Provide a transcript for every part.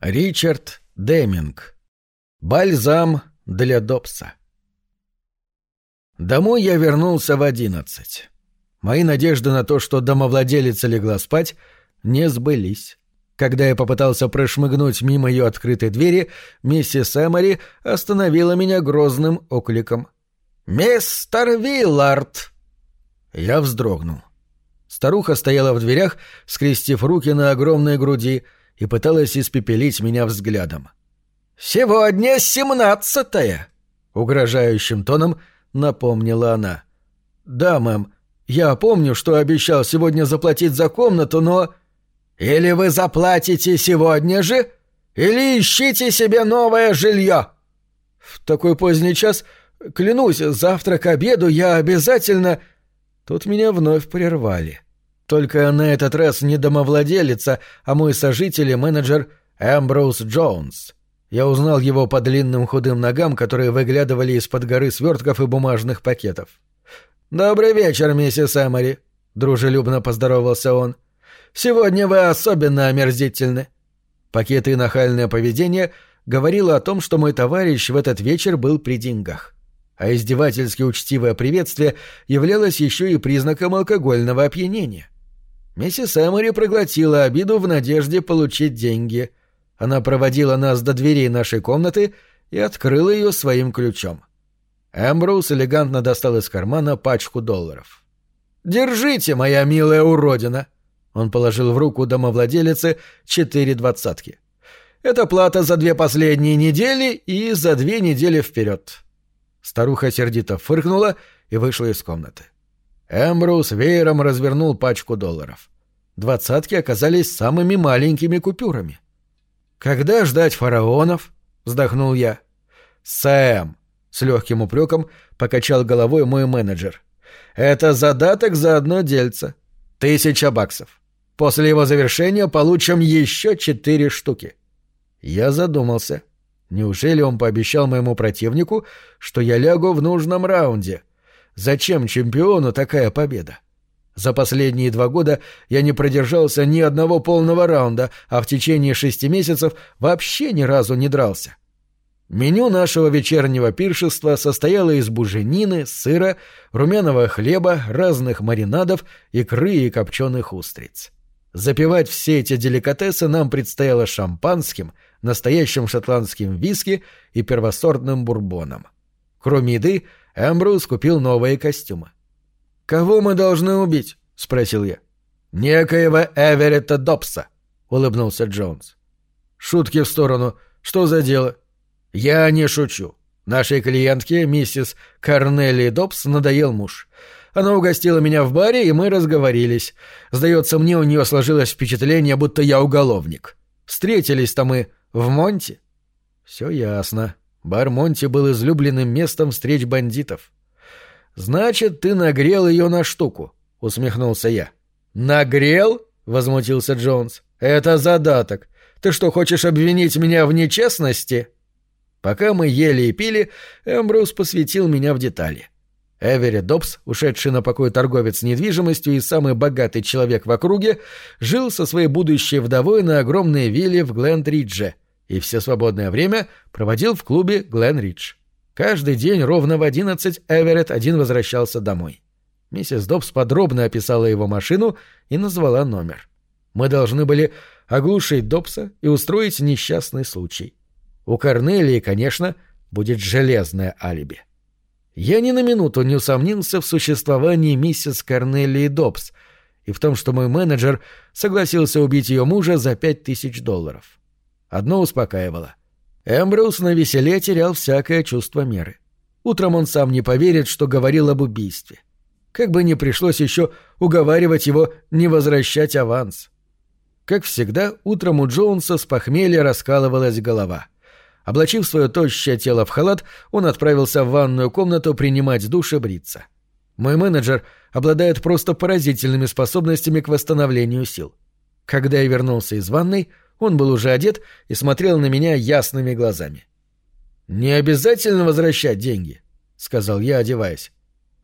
Ричард Деминг. Бальзам для Добса. Домой я вернулся в одиннадцать. Мои надежды на то, что домовладелица легла спать, не сбылись. Когда я попытался прошмыгнуть мимо ее открытой двери, миссис Эмори остановила меня грозным окликом. «Мистер Виллард!» Я вздрогнул. Старуха стояла в дверях, скрестив руки на огромной груди — и пыталась испепелить меня взглядом. «Сегодня семнадцатое!» — угрожающим тоном напомнила она. «Да, мэм, я помню, что обещал сегодня заплатить за комнату, но...» «Или вы заплатите сегодня же, или ищите себе новое жилье!» «В такой поздний час, клянусь, завтра к обеду я обязательно...» Тут меня вновь прервали. — только на этот раз не домовладелица, а мой сожитель и менеджер Эмброуз Джонс. Я узнал его по длинным худым ногам, которые выглядывали из-под горы свертков и бумажных пакетов. «Добрый вечер, миссис Эмори», — дружелюбно поздоровался он. «Сегодня вы особенно омерзительны». Пакеты и нахальное поведение говорило о том, что мой товарищ в этот вечер был при деньгах. А издевательски учтивое приветствие являлось еще и признаком алкогольного опьянения. Миссис Эмори проглотила обиду в надежде получить деньги. Она проводила нас до дверей нашей комнаты и открыла ее своим ключом. Эмброуз элегантно достал из кармана пачку долларов. «Держите, моя милая уродина!» Он положил в руку домовладелицы четыре двадцатки. «Это плата за две последние недели и за две недели вперед». Старуха сердито фыркнула и вышла из комнаты. Эмброуз веером развернул пачку долларов. Двадцатки оказались самыми маленькими купюрами. «Когда ждать фараонов?» — вздохнул я. «Сэм!» — с легким упреком покачал головой мой менеджер. «Это задаток за одно дельце. Тысяча баксов. После его завершения получим еще четыре штуки». Я задумался. Неужели он пообещал моему противнику, что я лягу в нужном раунде — Зачем чемпиону такая победа? За последние два года я не продержался ни одного полного раунда, а в течение шести месяцев вообще ни разу не дрался. Меню нашего вечернего пиршества состояло из буженины, сыра, румяного хлеба, разных маринадов, икры и копченых устриц. Запивать все эти деликатесы нам предстояло шампанским, настоящим шотландским виски и первосортным бурбоном. Кроме еды, Эмбрус купил новые костюмы. «Кого мы должны убить?» — спросил я. «Некоего Эверетта Добса», — улыбнулся Джонс. «Шутки в сторону. Что за дело?» «Я не шучу. Нашей клиентке, миссис Корнелии Добс, надоел муж. Она угостила меня в баре, и мы разговорились. Сдается мне, у нее сложилось впечатление, будто я уголовник. Встретились-то мы в Монте». «Все ясно», Бар Монти был излюбленным местом встреч бандитов. «Значит, ты нагрел ее на штуку», — усмехнулся я. «Нагрел?» — возмутился Джонс. «Это задаток. Ты что, хочешь обвинить меня в нечестности?» Пока мы ели и пили, Эмбрус посвятил меня в детали. Эвери Добс, ушедший на покой торговец недвижимостью и самый богатый человек в округе, жил со своей будущей вдовой на огромной вилле в Глендридже — и все свободное время проводил в клубе Гленридж. Каждый день ровно в одиннадцать Эверетт один возвращался домой. Миссис Добс подробно описала его машину и назвала номер. Мы должны были оглушить Добса и устроить несчастный случай. У Корнелии, конечно, будет железное алиби. Я ни на минуту не усомнился в существовании миссис Корнелии Добс и в том, что мой менеджер согласился убить ее мужа за пять тысяч долларов. Одно успокаивало. Эмброуз на веселе терял всякое чувство меры. Утром он сам не поверит, что говорил об убийстве. Как бы ни пришлось еще уговаривать его не возвращать аванс. Как всегда, утром у Джонса с похмелья раскалывалась голова. Облачив свое тощее тело в халат, он отправился в ванную комнату принимать душ и бриться. Мой менеджер обладает просто поразительными способностями к восстановлению сил. Когда я вернулся из ванной, он был уже одет и смотрел на меня ясными глазами. «Не обязательно возвращать деньги», — сказал я, одеваясь.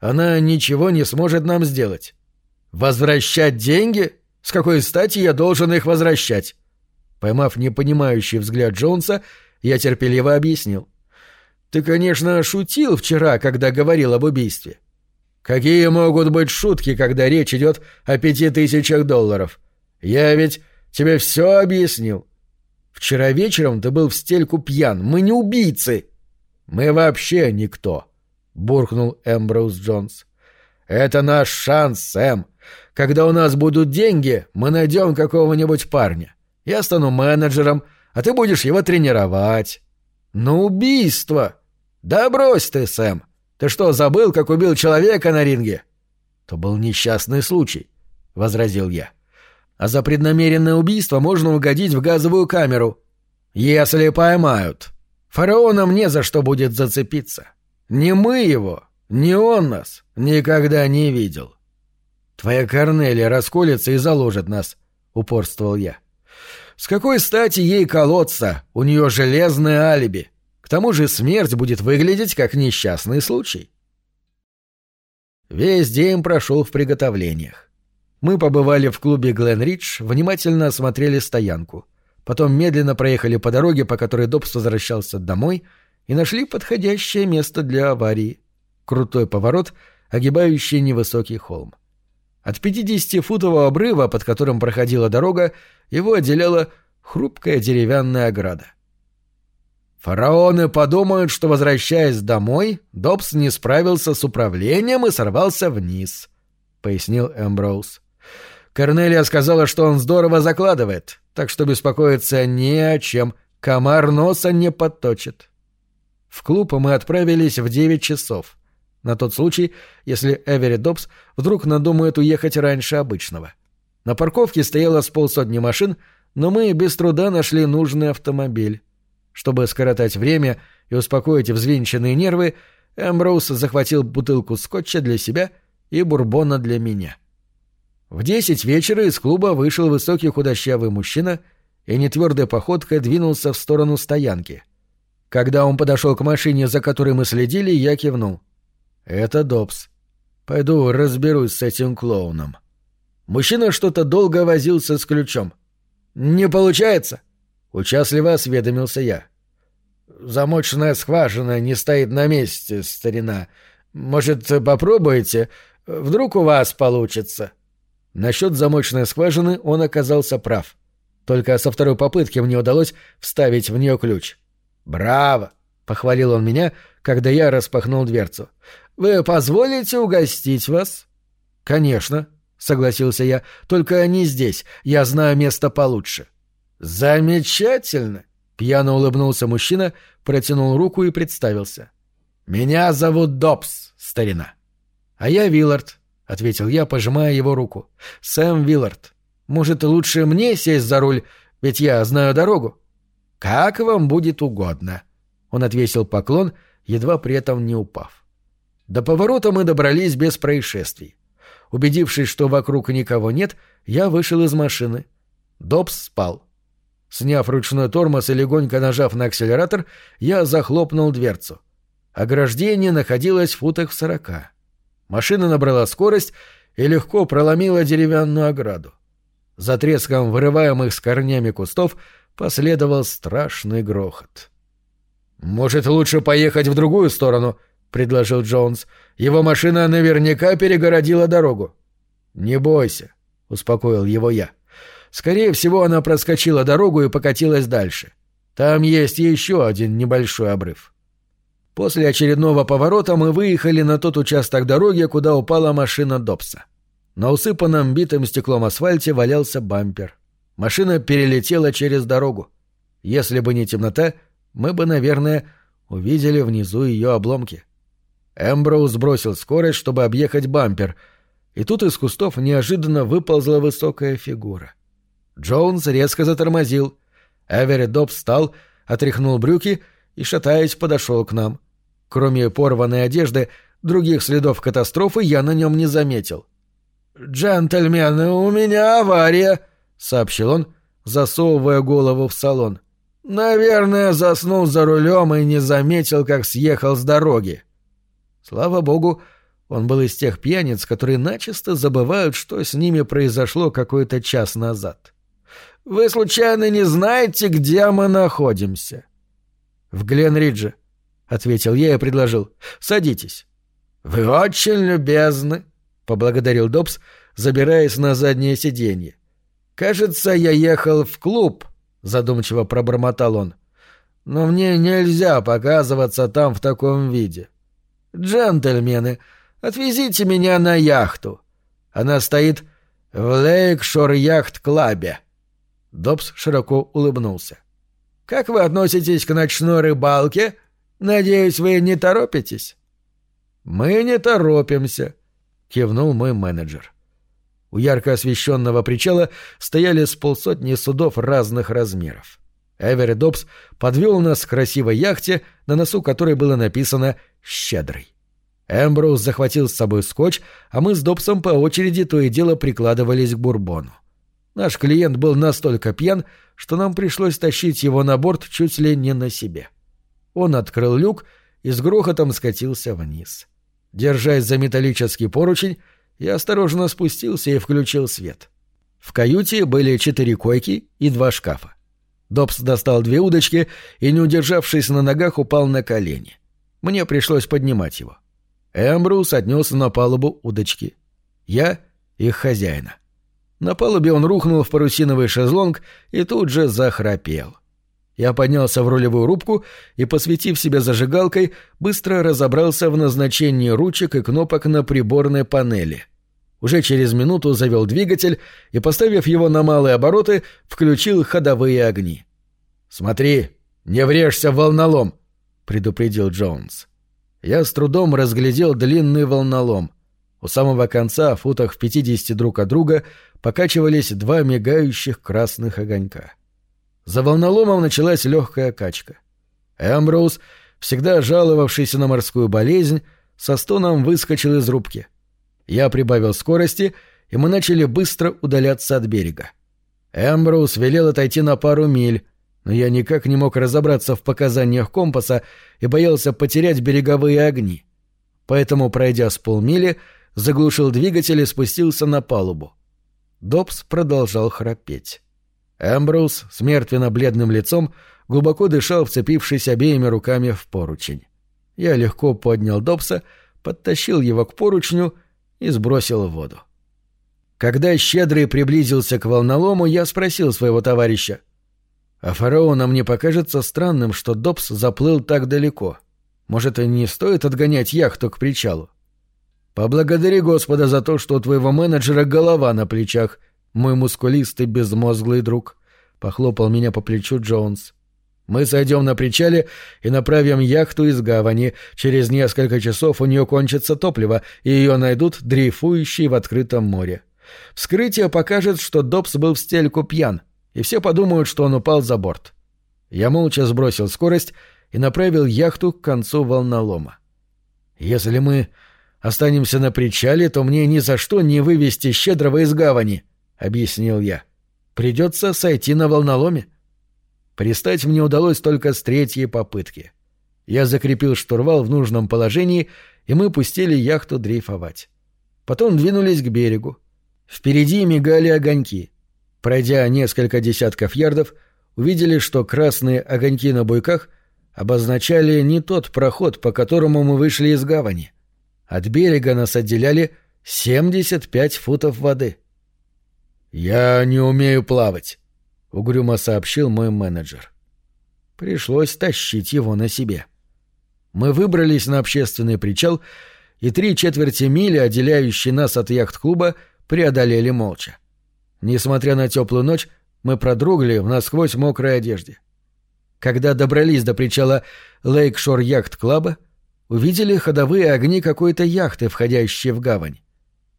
«Она ничего не сможет нам сделать». «Возвращать деньги? С какой стати я должен их возвращать?» Поймав непонимающий взгляд Джонса, я терпеливо объяснил. «Ты, конечно, шутил вчера, когда говорил об убийстве. Какие могут быть шутки, когда речь идет о пяти тысячах долларов? Я ведь тебе все объяснил. Вчера вечером ты был в стельку пьян. Мы не убийцы. Мы вообще никто, буркнул Эмброуз Джонс. Это наш шанс, Сэм. Когда у нас будут деньги, мы найдем какого-нибудь парня. Я стану менеджером, а ты будешь его тренировать. Но убийство! Да брось ты, Сэм. Ты что, забыл, как убил человека на ринге? То был несчастный случай, возразил я. А за преднамеренное убийство можно угодить в газовую камеру. Если поймают. Фараонам не за что будет зацепиться. Не мы его, не он нас никогда не видел. Твоя Корнелия расколется и заложит нас, упорствовал я. С какой стати ей колоться? У нее железное алиби. К тому же смерть будет выглядеть как несчастный случай. Весь день прошел в приготовлениях. Мы побывали в клубе Гленридж, внимательно осмотрели стоянку. Потом медленно проехали по дороге, по которой Добс возвращался домой, и нашли подходящее место для аварии. Крутой поворот, огибающий невысокий холм. От 50-футового обрыва, под которым проходила дорога, его отделяла хрупкая деревянная ограда. Фараоны подумают, что, возвращаясь домой, Добс не справился с управлением и сорвался вниз, — пояснил Эмброуз. Корнелия сказала, что он здорово закладывает, так что беспокоиться не о чем, комар носа не подточит. В клуб мы отправились в девять часов, на тот случай, если Эвери Добс вдруг надумает уехать раньше обычного. На парковке стояло с полсотни машин, но мы без труда нашли нужный автомобиль. Чтобы скоротать время и успокоить взвинченные нервы, Эмброуз захватил бутылку скотча для себя и бурбона для меня. В десять вечера из клуба вышел высокий худощавый мужчина и нетвердой походкой двинулся в сторону стоянки. Когда он подошел к машине, за которой мы следили, я кивнул. «Это Добс. Пойду разберусь с этим клоуном». Мужчина что-то долго возился с ключом. «Не получается?» Участливо осведомился я. «Замочная скважина не стоит на месте, старина. Может, попробуете? Вдруг у вас получится?» Насчет замочной скважины он оказался прав. Только со второй попытки мне удалось вставить в нее ключ. «Браво!» — похвалил он меня, когда я распахнул дверцу. «Вы позволите угостить вас?» «Конечно», — согласился я, — «только не здесь. Я знаю место получше». «Замечательно!» — пьяно улыбнулся мужчина, протянул руку и представился. «Меня зовут Добс, старина». «А я Виллард», — ответил я, пожимая его руку. «Сэм Виллард. Может, лучше мне сесть за руль, ведь я знаю дорогу?» «Как вам будет угодно». Он отвесил поклон, едва при этом не упав. До поворота мы добрались без происшествий. Убедившись, что вокруг никого нет, я вышел из машины. Добс спал. Сняв ручной тормоз и легонько нажав на акселератор, я захлопнул дверцу. Ограждение находилось в футах в сорока. Машина набрала скорость и легко проломила деревянную ограду. За треском вырываемых с корнями кустов последовал страшный грохот. «Может, лучше поехать в другую сторону?» — предложил Джонс. «Его машина наверняка перегородила дорогу». «Не бойся», — успокоил его я. Скорее всего, она проскочила дорогу и покатилась дальше. Там есть еще один небольшой обрыв. После очередного поворота мы выехали на тот участок дороги, куда упала машина Добса. На усыпанном битым стеклом асфальте валялся бампер. Машина перелетела через дорогу. Если бы не темнота, мы бы, наверное, увидели внизу ее обломки. Эмброуз сбросил скорость, чтобы объехать бампер, и тут из кустов неожиданно выползла высокая фигура. Джонс резко затормозил. Эверетт Добс встал, отряхнул брюки и, шатаясь, подошел к нам. Кроме порванной одежды, других следов катастрофы я на нем не заметил. «Джентльмены, у меня авария», — сообщил он, засовывая голову в салон. «Наверное, заснул за рулем и не заметил, как съехал с дороги». Слава богу, он был из тех пьяниц, которые начисто забывают, что с ними произошло какой-то час назад. Вы случайно не знаете, где мы находимся?» «В Гленридже», — ответил я и предложил. «Садитесь». «Вы очень любезны», — поблагодарил Добс, забираясь на заднее сиденье. «Кажется, я ехал в клуб», — задумчиво пробормотал он. «Но мне нельзя показываться там в таком виде. Джентльмены, отвезите меня на яхту. Она стоит в Лейкшор-яхт-клабе». Добс широко улыбнулся. «Как вы относитесь к ночной рыбалке? Надеюсь, вы не торопитесь?» «Мы не торопимся», — кивнул мой менеджер. У ярко освещенного причала стояли с полсотни судов разных размеров. Эвери Добс подвел нас к красивой яхте, на носу которой было написано «Щедрый». Эмброуз захватил с собой скотч, а мы с Добсом по очереди то и дело прикладывались к бурбону. Наш клиент был настолько пьян, что нам пришлось тащить его на борт чуть ли не на себе. Он открыл люк и с грохотом скатился вниз. Держась за металлический поручень, я осторожно спустился и включил свет. В каюте были четыре койки и два шкафа. Добс достал две удочки и, не удержавшись на ногах, упал на колени. Мне пришлось поднимать его. Эмбрус отнес на палубу удочки. Я — их хозяина. — на палубе он рухнул в парусиновый шезлонг и тут же захрапел. Я поднялся в рулевую рубку и, посветив себя зажигалкой, быстро разобрался в назначении ручек и кнопок на приборной панели. Уже через минуту завел двигатель и, поставив его на малые обороты, включил ходовые огни. «Смотри, не врежься в волнолом!» — предупредил Джонс. Я с трудом разглядел длинный волнолом. У самого конца, в футах в пятидесяти друг от друга, покачивались два мигающих красных огонька. За волноломом началась легкая качка. Эмброуз, всегда жаловавшийся на морскую болезнь, со стоном выскочил из рубки. Я прибавил скорости, и мы начали быстро удаляться от берега. Эмброуз велел отойти на пару миль, но я никак не мог разобраться в показаниях компаса и боялся потерять береговые огни. Поэтому, пройдя с полмили, заглушил двигатель и спустился на палубу. Добс продолжал храпеть. Эмброуз с мертвенно-бледным лицом глубоко дышал, вцепившись обеими руками в поручень. Я легко поднял Добса, подтащил его к поручню и сбросил в воду. Когда Щедрый приблизился к волнолому, я спросил своего товарища. «А фараонам не покажется странным, что Добс заплыл так далеко? Может, и не стоит отгонять яхту к причалу?» Поблагодари Господа за то, что у твоего менеджера голова на плечах, мой мускулистый безмозглый друг. Похлопал меня по плечу Джонс. Мы сойдем на причале и направим яхту из гавани. Через несколько часов у нее кончится топливо, и ее найдут дрейфующей в открытом море. Вскрытие покажет, что Добс был в стельку пьян, и все подумают, что он упал за борт. Я молча сбросил скорость и направил яхту к концу волнолома. Если мы останемся на причале, то мне ни за что не вывести щедрого из гавани, — объяснил я. Придется сойти на волноломе. Пристать мне удалось только с третьей попытки. Я закрепил штурвал в нужном положении, и мы пустили яхту дрейфовать. Потом двинулись к берегу. Впереди мигали огоньки. Пройдя несколько десятков ярдов, увидели, что красные огоньки на буйках обозначали не тот проход, по которому мы вышли из гавани. От берега нас отделяли 75 футов воды. «Я не умею плавать», — угрюмо сообщил мой менеджер. Пришлось тащить его на себе. Мы выбрались на общественный причал, и три четверти мили, отделяющие нас от яхт-клуба, преодолели молча. Несмотря на теплую ночь, мы продрогли в насквозь мокрой одежде. Когда добрались до причала Лейкшор Яхт-клаба, увидели ходовые огни какой-то яхты, входящей в гавань.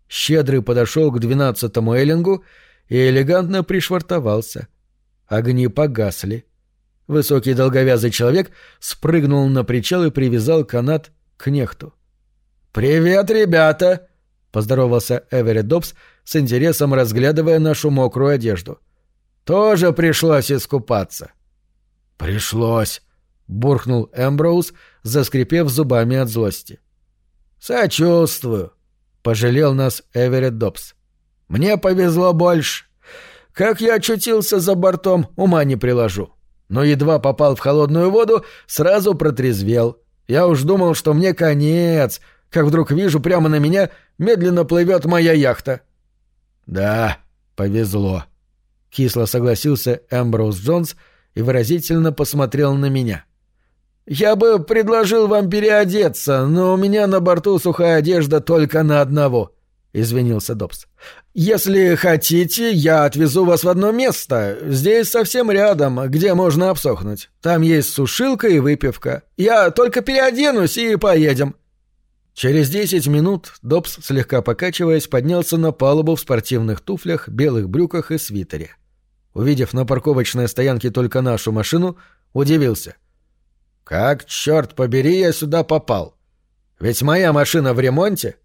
Щедрый подошел к двенадцатому эллингу и элегантно пришвартовался. Огни погасли. Высокий долговязый человек спрыгнул на причал и привязал канат к нехту. «Привет, ребята!» — поздоровался Эверетт Добс с интересом разглядывая нашу мокрую одежду. «Тоже пришлось искупаться». «Пришлось», — буркнул Эмброуз, заскрипев зубами от злости. «Сочувствую», — пожалел нас Эверетт Добс. «Мне повезло больше. Как я очутился за бортом, ума не приложу. Но едва попал в холодную воду, сразу протрезвел. Я уж думал, что мне конец, как вдруг вижу прямо на меня медленно плывет моя яхта. Да, повезло. Кисло согласился Эмброуз Джонс и выразительно посмотрел на меня. «Я бы предложил вам переодеться, но у меня на борту сухая одежда только на одного», — извинился Добс. «Если хотите, я отвезу вас в одно место, здесь совсем рядом, где можно обсохнуть. Там есть сушилка и выпивка. Я только переоденусь и поедем». Через десять минут Добс, слегка покачиваясь, поднялся на палубу в спортивных туфлях, белых брюках и свитере. Увидев на парковочной стоянке только нашу машину, удивился. «Как, черт побери, я сюда попал? Ведь моя машина в ремонте?»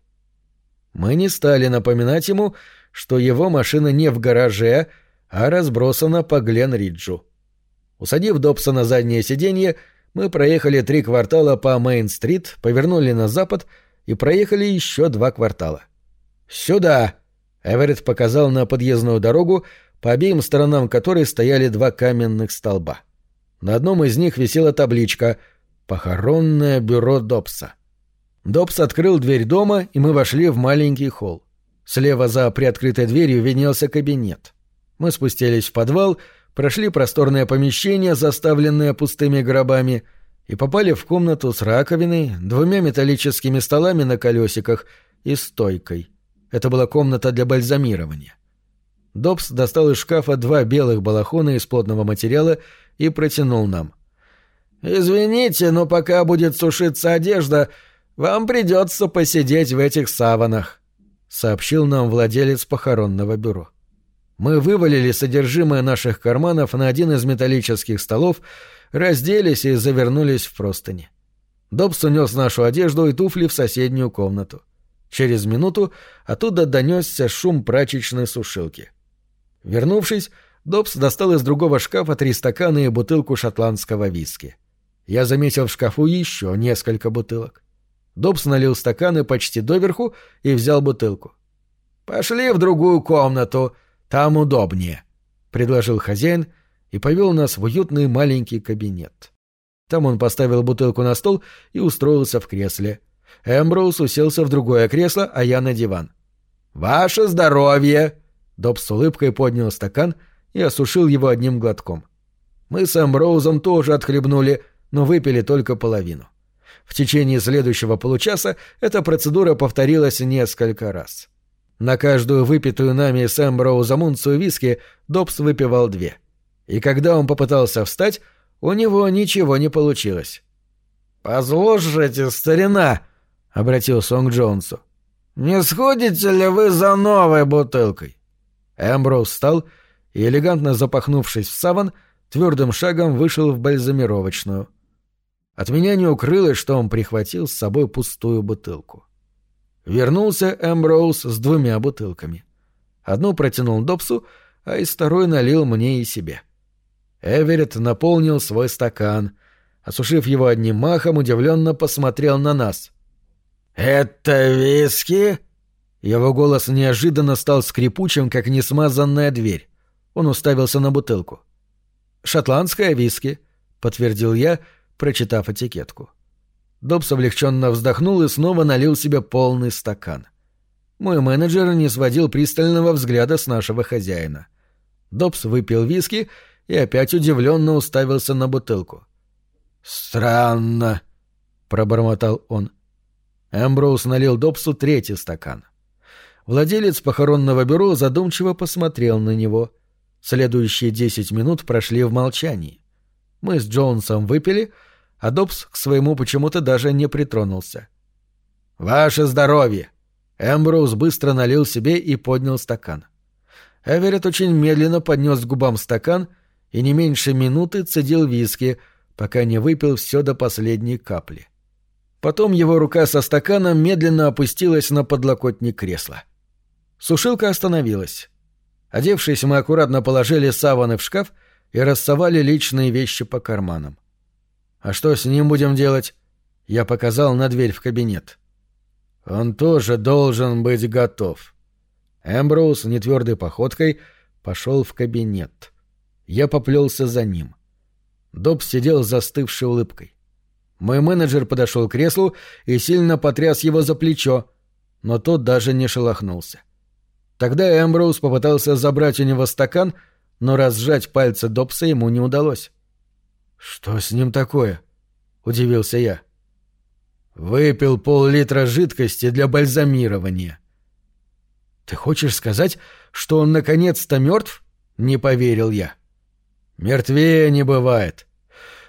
Мы не стали напоминать ему, что его машина не в гараже, а разбросана по Глен-Риджу. Усадив Добса на заднее сиденье, мы проехали три квартала по Мейн-стрит, повернули на запад и проехали еще два квартала. «Сюда!» — Эверетт показал на подъездную дорогу, по обеим сторонам которой стояли два каменных столба. На одном из них висела табличка «Похоронное бюро Добса». Добс открыл дверь дома, и мы вошли в маленький холл. Слева за приоткрытой дверью виднелся кабинет. Мы спустились в подвал, прошли просторное помещение, заставленное пустыми гробами, и попали в комнату с раковиной, двумя металлическими столами на колесиках и стойкой. Это была комната для бальзамирования. Добс достал из шкафа два белых балахона из плотного материала и протянул нам. «Извините, но пока будет сушиться одежда, вам придется посидеть в этих саванах», — сообщил нам владелец похоронного бюро. Мы вывалили содержимое наших карманов на один из металлических столов, разделись и завернулись в простыни. Добс унес нашу одежду и туфли в соседнюю комнату. Через минуту оттуда донесся шум прачечной сушилки. Вернувшись, Добс достал из другого шкафа три стакана и бутылку шотландского виски. Я заметил в шкафу еще несколько бутылок. Добс налил стаканы почти доверху и взял бутылку. «Пошли в другую комнату, там удобнее», — предложил хозяин и повел нас в уютный маленький кабинет. Там он поставил бутылку на стол и устроился в кресле. Эмброуз уселся в другое кресло, а я на диван. «Ваше здоровье!» Доб с улыбкой поднял стакан и осушил его одним глотком. Мы с Эмброузом тоже отхлебнули, но выпили только половину. В течение следующего получаса эта процедура повторилась несколько раз. На каждую выпитую нами с Эмброузом унцию виски Добс выпивал две. И когда он попытался встать, у него ничего не получилось. «Послушайте, старина!» — обратился он к Джонсу. «Не сходите ли вы за новой бутылкой?» Эмброуз встал и, элегантно запахнувшись в саван, твердым шагом вышел в бальзамировочную. От меня не укрылось, что он прихватил с собой пустую бутылку. Вернулся Эмброуз с двумя бутылками. Одну протянул Добсу, а из второй налил мне и себе. Эверетт наполнил свой стакан. Осушив его одним махом, удивленно посмотрел на нас. «Это виски?» Его голос неожиданно стал скрипучим, как несмазанная дверь. Он уставился на бутылку. «Шотландская виски», — подтвердил я, прочитав этикетку. Добс облегченно вздохнул и снова налил себе полный стакан. Мой менеджер не сводил пристального взгляда с нашего хозяина. Добс выпил виски и опять удивленно уставился на бутылку. «Странно», — пробормотал он. Эмброуз налил Добсу третий стакан. Владелец похоронного бюро задумчиво посмотрел на него. Следующие десять минут прошли в молчании. Мы с Джонсом выпили, а Добс к своему почему-то даже не притронулся. «Ваше здоровье!» Эмброуз быстро налил себе и поднял стакан. Эверетт очень медленно поднес к губам стакан и не меньше минуты цедил виски, пока не выпил все до последней капли. Потом его рука со стаканом медленно опустилась на подлокотник кресла. — Сушилка остановилась. Одевшись, мы аккуратно положили саваны в шкаф и рассовали личные вещи по карманам. «А что с ним будем делать?» Я показал на дверь в кабинет. «Он тоже должен быть готов». Эмброуз нетвердой походкой пошел в кабинет. Я поплелся за ним. Добс сидел застывшей улыбкой. Мой менеджер подошел к креслу и сильно потряс его за плечо, но тот даже не шелохнулся. Тогда Эмброуз попытался забрать у него стакан, но разжать пальцы Добса ему не удалось. «Что с ним такое?» — удивился я. «Выпил пол-литра жидкости для бальзамирования». «Ты хочешь сказать, что он наконец-то мертв?» — не поверил я. «Мертвее не бывает.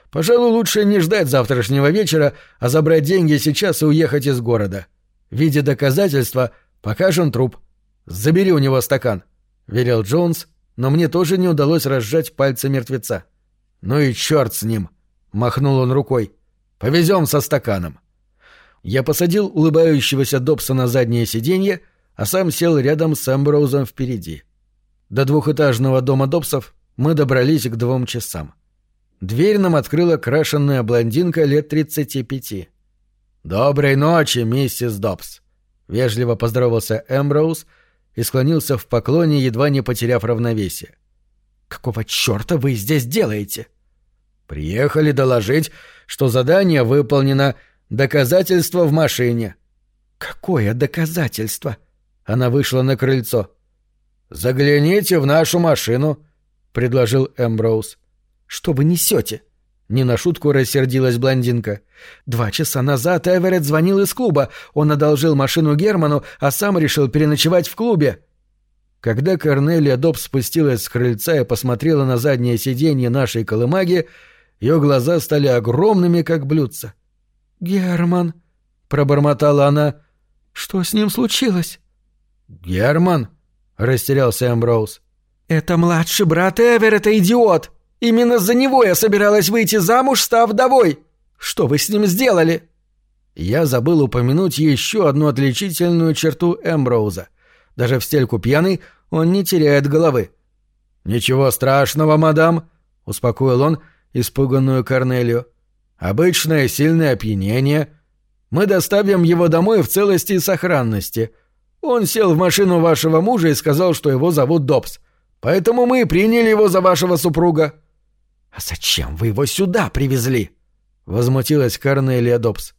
Пожалуй, лучше не ждать завтрашнего вечера, а забрать деньги сейчас и уехать из города. В виде доказательства покажем труп. Забери у него стакан», — велел Джонс, но мне тоже не удалось разжать пальцы мертвеца. «Ну и черт с ним!» — махнул он рукой. «Повезем со стаканом». Я посадил улыбающегося Добса на заднее сиденье, а сам сел рядом с Эмброузом впереди. До двухэтажного дома Добсов мы добрались к двум часам. Дверь нам открыла крашенная блондинка лет тридцати пяти. «Доброй ночи, миссис Добс!» — вежливо поздоровался Эмброуз — и склонился в поклоне, едва не потеряв равновесие. «Какого черта вы здесь делаете?» «Приехали доложить, что задание выполнено, доказательство в машине». «Какое доказательство?» Она вышла на крыльцо. «Загляните в нашу машину», — предложил Эмброуз. «Что вы несете?» Не на шутку рассердилась блондинка. «Два часа назад Эверетт звонил из клуба. Он одолжил машину Герману, а сам решил переночевать в клубе». Когда Корнелия Доб спустилась с крыльца и посмотрела на заднее сиденье нашей колымаги, ее глаза стали огромными, как блюдца. «Герман», — пробормотала она, — «что с ним случилось?» «Герман?» — растерялся Эмброуз. «Это младший брат Эверетта, идиот!» Именно за него я собиралась выйти замуж, став вдовой. Что вы с ним сделали?» Я забыл упомянуть еще одну отличительную черту Эмброуза. Даже в стельку пьяный он не теряет головы. «Ничего страшного, мадам», — успокоил он испуганную Корнелию. «Обычное сильное опьянение. Мы доставим его домой в целости и сохранности. Он сел в машину вашего мужа и сказал, что его зовут Добс. Поэтому мы приняли его за вашего супруга». «А зачем вы его сюда привезли?» — возмутилась Корнелия Добс.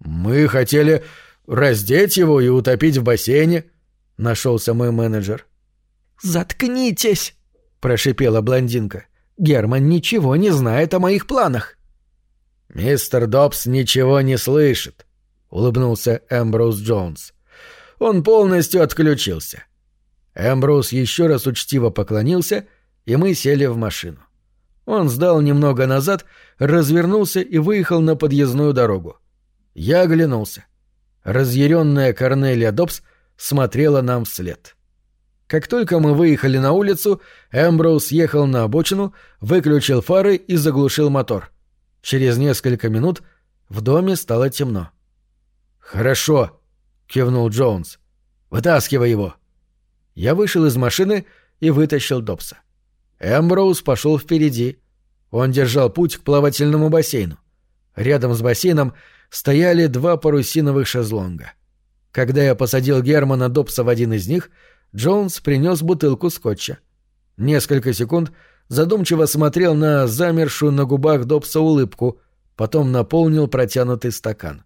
«Мы хотели раздеть его и утопить в бассейне», — нашелся мой менеджер. «Заткнитесь!» — прошипела блондинка. «Герман ничего не знает о моих планах». «Мистер Добс ничего не слышит», — улыбнулся Эмброуз Джонс. «Он полностью отключился». Эмброуз еще раз учтиво поклонился, и мы сели в машину. Он сдал немного назад, развернулся и выехал на подъездную дорогу. Я оглянулся. Разъяренная Корнелия Добс смотрела нам вслед. Как только мы выехали на улицу, Эмброуз ехал на обочину, выключил фары и заглушил мотор. Через несколько минут в доме стало темно. «Хорошо», — кивнул Джонс. «Вытаскивай его». Я вышел из машины и вытащил Добса. — Эмброуз пошел впереди. Он держал путь к плавательному бассейну. Рядом с бассейном стояли два парусиновых шезлонга. Когда я посадил Германа Добса в один из них, Джонс принес бутылку скотча. Несколько секунд задумчиво смотрел на замершую на губах Добса улыбку, потом наполнил протянутый стакан.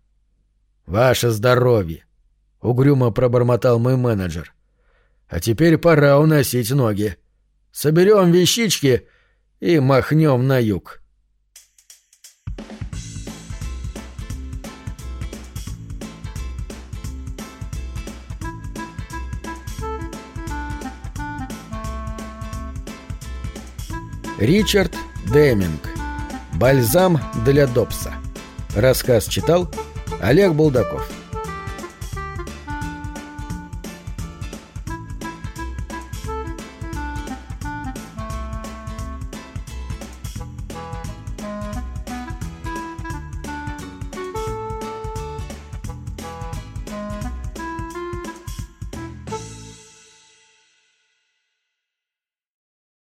«Ваше здоровье!» — угрюмо пробормотал мой менеджер. «А теперь пора уносить ноги соберем вещички и махнем на юг. Ричард Деминг. Бальзам для Добса. Рассказ читал Олег Булдаков.